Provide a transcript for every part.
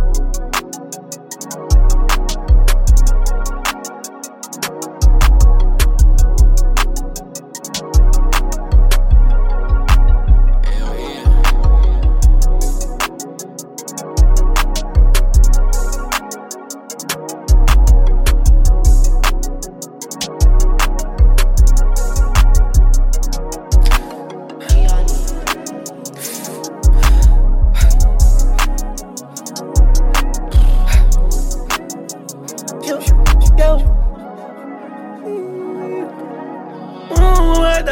you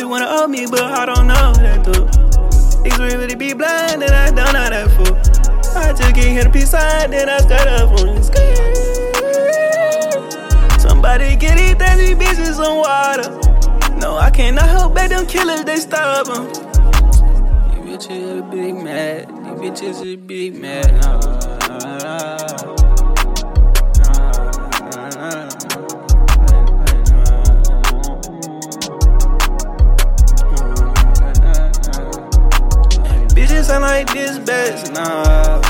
She wanna owe me, but I don't know that do. These really be blind, and I don't know that fool. I just get hit a peace sign, then I start up on the Somebody get these these bitches some water. No, I cannot help but them killers, they stubborn. These bitches are big mad, these bitches are big mad. Uh, uh, uh. Like this best, nah.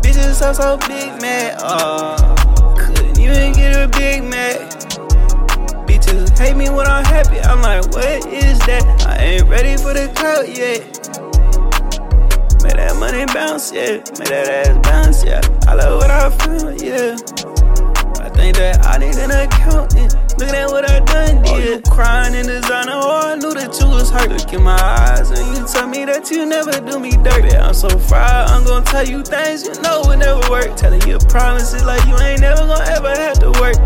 Bitches sound so big mad, uh. Couldn't even get a big mad. Bitches hate me when I'm happy, I'm like, what is that? I ain't ready for the clout yet. Make that money bounce, yeah. Make that ass bounce, yeah. I love what I feel, yeah. I think that I need an accountant. Looking at what I done did. Oh, you crying in designer, oh, I knew that you was hurt. Look in my eyes and you that you never do me dirty. I'm so fried, I'm gonna tell you things you know would never work. Telling you promises like you ain't never gonna ever have to work.